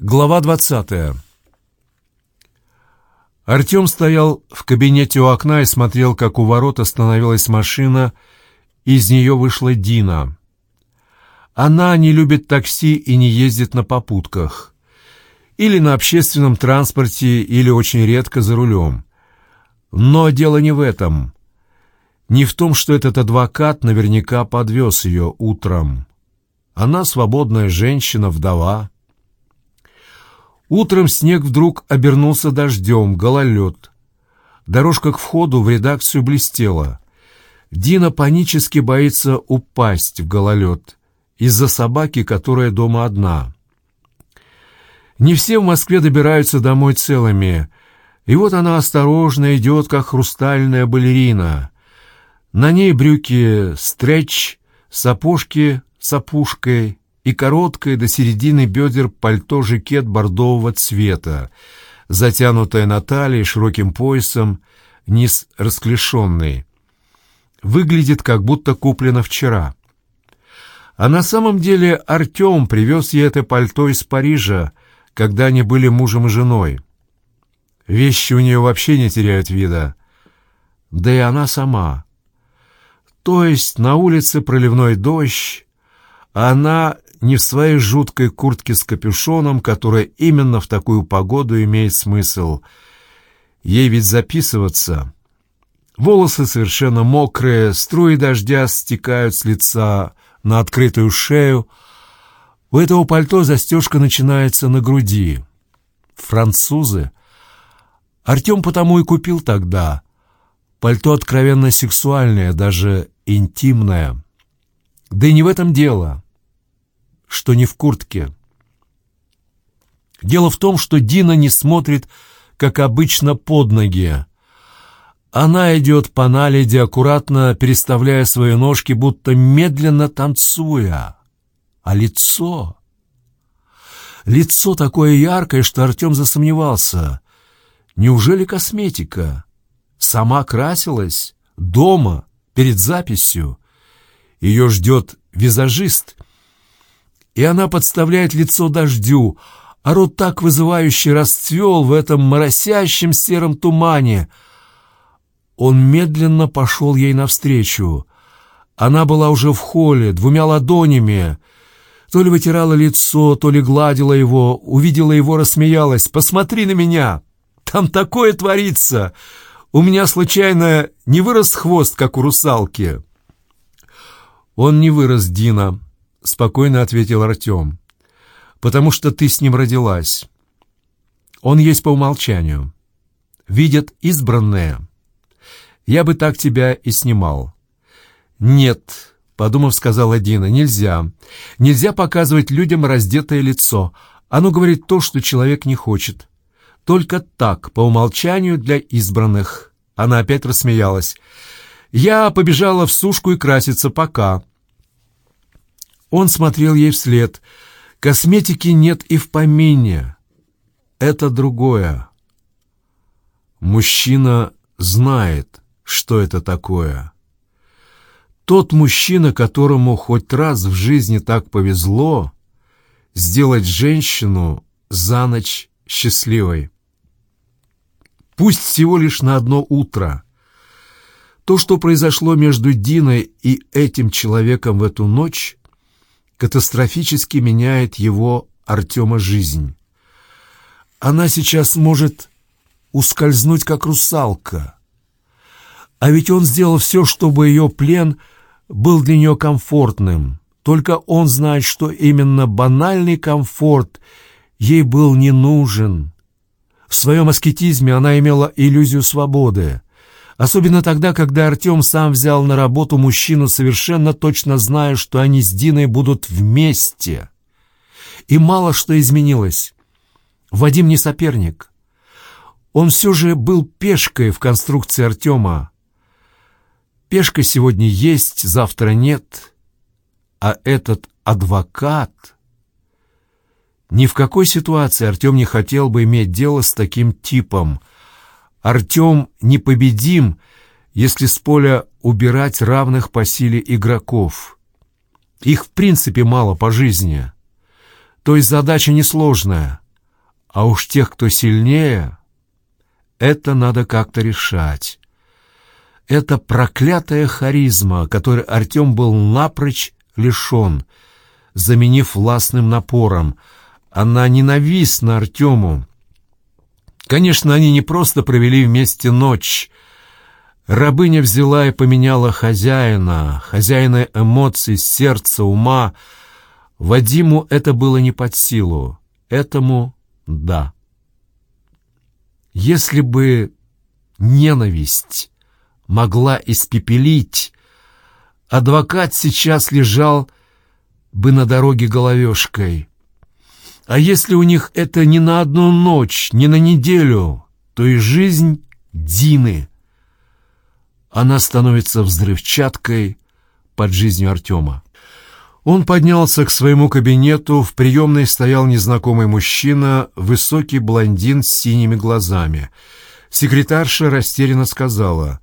Глава двадцатая. Артем стоял в кабинете у окна и смотрел, как у ворот остановилась машина, из нее вышла Дина. Она не любит такси и не ездит на попутках. Или на общественном транспорте, или очень редко за рулем. Но дело не в этом. Не в том, что этот адвокат наверняка подвез ее утром. Она свободная женщина, вдова. Утром снег вдруг обернулся дождем, гололед. Дорожка к входу в редакцию блестела. Дина панически боится упасть в гололед из-за собаки, которая дома одна. Не все в Москве добираются домой целыми, и вот она осторожно идет, как хрустальная балерина. На ней брюки стретч, сапожки с опушкой, и короткое до середины бедер пальто-жакет бордового цвета, затянутое на талии широким поясом, низ расклешенный. Выглядит, как будто куплено вчера. А на самом деле Артем привез ей это пальто из Парижа, когда они были мужем и женой. Вещи у нее вообще не теряют вида. Да и она сама. То есть на улице проливной дождь, а она не в своей жуткой куртке с капюшоном, которая именно в такую погоду имеет смысл. Ей ведь записываться. Волосы совершенно мокрые, струи дождя стекают с лица на открытую шею. У этого пальто застежка начинается на груди. Французы. Артем потому и купил тогда. Пальто откровенно сексуальное, даже интимное. Да и не в этом дело что не в куртке. Дело в том, что Дина не смотрит, как обычно, под ноги. Она идет по наледи, аккуратно переставляя свои ножки, будто медленно танцуя. А лицо... Лицо такое яркое, что Артем засомневался. Неужели косметика? Сама красилась? Дома? Перед записью? Ее ждет визажист — и она подставляет лицо дождю, а рот так вызывающе расцвел в этом моросящем сером тумане. Он медленно пошел ей навстречу. Она была уже в холле, двумя ладонями. То ли вытирала лицо, то ли гладила его, увидела его, рассмеялась. «Посмотри на меня! Там такое творится! У меня, случайно, не вырос хвост, как у русалки?» Он не вырос, Дина. — спокойно ответил Артем. «Потому что ты с ним родилась. Он есть по умолчанию. Видят избранные. Я бы так тебя и снимал». «Нет», — подумав, сказала Дина, — «нельзя. Нельзя показывать людям раздетое лицо. Оно говорит то, что человек не хочет. Только так, по умолчанию для избранных». Она опять рассмеялась. «Я побежала в сушку и краситься, пока». Он смотрел ей вслед. Косметики нет и в помине. Это другое. Мужчина знает, что это такое. Тот мужчина, которому хоть раз в жизни так повезло, сделать женщину за ночь счастливой. Пусть всего лишь на одно утро. То, что произошло между Диной и этим человеком в эту ночь, катастрофически меняет его, Артема, жизнь. Она сейчас может ускользнуть, как русалка. А ведь он сделал все, чтобы ее плен был для нее комфортным. Только он знает, что именно банальный комфорт ей был не нужен. В своем аскетизме она имела иллюзию свободы. Особенно тогда, когда Артем сам взял на работу мужчину, совершенно точно зная, что они с Диной будут вместе. И мало что изменилось. Вадим не соперник. Он все же был пешкой в конструкции Артема. Пешка сегодня есть, завтра нет. А этот адвокат... Ни в какой ситуации Артем не хотел бы иметь дело с таким типом — Артем непобедим, если с поля убирать равных по силе игроков. Их в принципе мало по жизни. То есть задача несложная. А уж тех, кто сильнее, это надо как-то решать. Это проклятая харизма, которой Артем был напрочь лишен, заменив властным напором. Она ненавистна Артему. Конечно, они не просто провели вместе ночь. Рабыня взяла и поменяла хозяина, хозяина эмоций, сердца, ума. Вадиму это было не под силу. Этому — да. Если бы ненависть могла испепелить, адвокат сейчас лежал бы на дороге головешкой. А если у них это не на одну ночь, не на неделю, то и жизнь Дины. Она становится взрывчаткой под жизнью Артема. Он поднялся к своему кабинету, в приемной стоял незнакомый мужчина, высокий блондин с синими глазами. Секретарша растерянно сказала,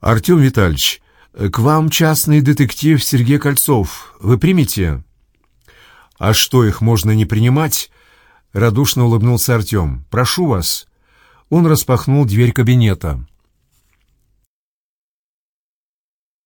«Артем Витальевич, к вам частный детектив Сергей Кольцов. Вы примете?» «А что, их можно не принимать?» — радушно улыбнулся Артем. «Прошу вас». Он распахнул дверь кабинета.